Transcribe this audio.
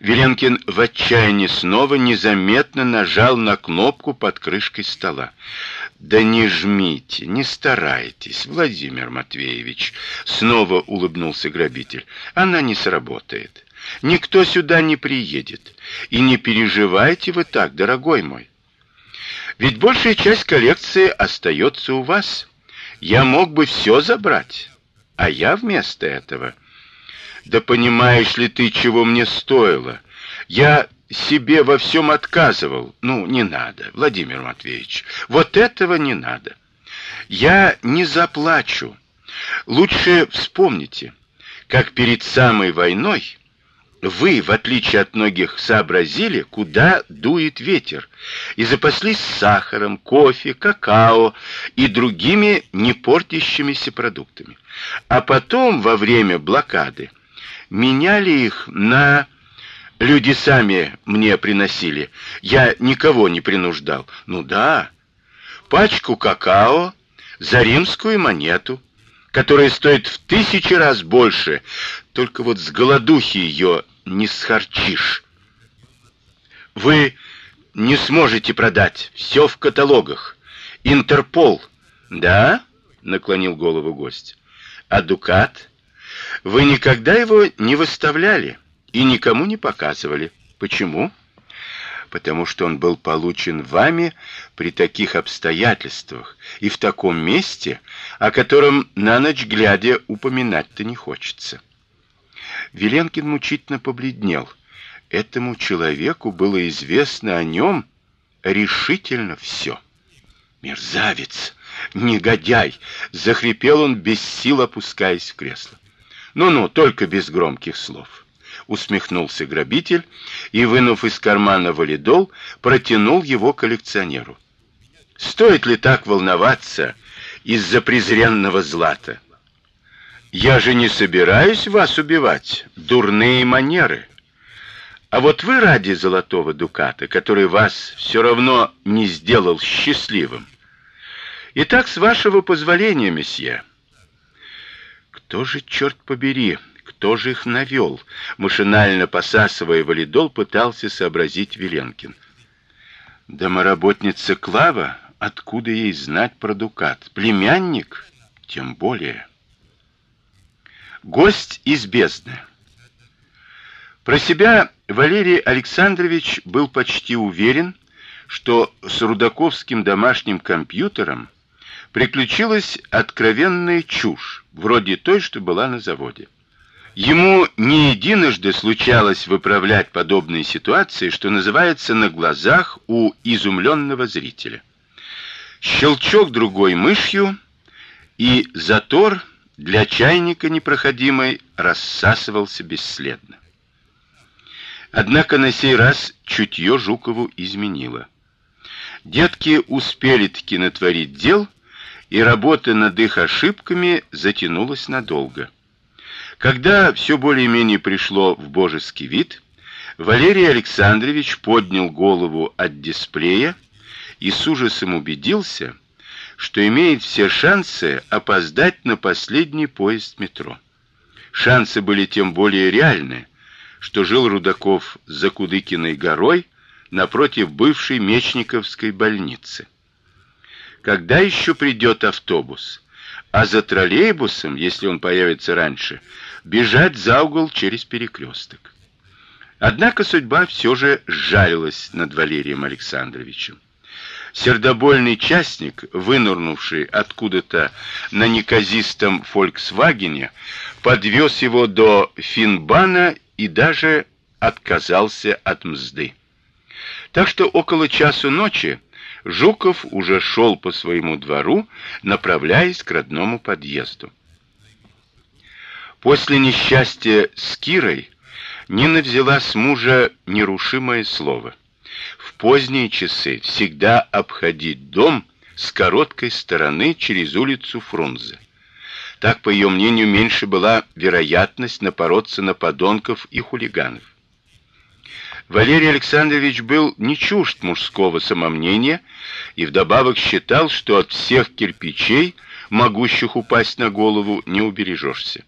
Веленкин в отчаянии снова незаметно нажал на кнопку под крышкой стола. Да не жмите, не старайтесь, Владимир Матвеевич, снова улыбнулся грабитель. Она не сработает. Никто сюда не приедет. И не переживайте вы так, дорогой мой. Ведь большая часть коллекции остается у вас. Я мог бы все забрать, а я вместо этого да понимаешь ли ты, чего мне стоило? Я себе во всем отказывал. Ну, не надо, Владимир Матвеевич. Вот этого не надо. Я не заплачу. Лучше вспомните, как перед самой войной вы, в отличие от многих, сообразили, куда дует ветер, и запаслись сахаром, кофе, какао и другими не портящимися продуктами. А потом, во время блокады, меняли их на люди сами мне приносили. Я никого не принуждал. Ну да. Пачку какао за римскую монету, которая стоит в тысячи раз больше, только вот с голодухи ее не схарчишь. Вы не сможете продать, все в каталогах. Интерпол. Да? наклонил голову гость. А дукат вы никогда его не выставляли и никому не показывали. Почему? Потому что он был получен вами при таких обстоятельствах и в таком месте, о котором на ночь глядя упоминать-то не хочется. Веленкин мучительно побледнел. Этому человеку было известно о нем решительно все. Мерзавец, негодяй, захрипел он без сил, опускаясь в кресло. Ну-ну, только без громких слов. Усмехнулся грабитель и, вынув из кармана валидол, протянул его коллекционеру. Стоит ли так волноваться из-за презренного злата? Я же не собираюсь вас убивать, дурные манеры. А вот вы ради золотого дуката, который вас все равно не сделал счастливым. Итак, с вашего позволения, месье, кто же черт побери, кто же их навел? Машинально посасывая валидол, пытался сообразить Веленкин. Домоработница Клава, откуда ей знать про дукат? Племянник, тем более. Гость из бездны. Про себя Валерий Александрович был почти уверен, что с Рудаковским домашним компьютером приключилась откровенная чушь, вроде той, что была на заводе. Ему не единожды случалось выправлять подобные ситуации, что называется, на глазах у изумленного зрителя. Щелчок другой мышью, и затор для чайника непроходимый рассасывался бесследно. Однако на сей раз чутье Жукову изменило. Детки успели-таки натворить дел, и работа над их ошибками затянулась надолго. Когда все более-менее пришло в божеский вид, Валерий Александрович поднял голову от дисплея и с ужасом убедился, что имеет все шансы опоздать на последний поезд метро. Шансы были тем более реальны, что жил Рудаков за Кудыкиной горой напротив бывшей Мечниковской больницы когда еще придет автобус, а за троллейбусом, если он появится раньше, бежать за угол через перекресток. Однако судьба все же сжалилась над Валерием Александровичем. Сердобольный частник, вынырнувший откуда-то на неказистом Volkswagen, подвез его до Финбана и даже отказался от мзды. Так что около часу ночи Жуков уже шел по своему двору, направляясь к родному подъезду. После несчастья с Кирой Нина взяла с мужа нерушимое слово: в поздние часы всегда обходить дом с короткой стороны через улицу Фрунзе. Так, по ее мнению, меньше была вероятность напороться на подонков и хулиганов. Валерий Александрович был не чужд мужского самомнения и вдобавок считал, что от всех кирпичей, могущих упасть на голову, не убережешься.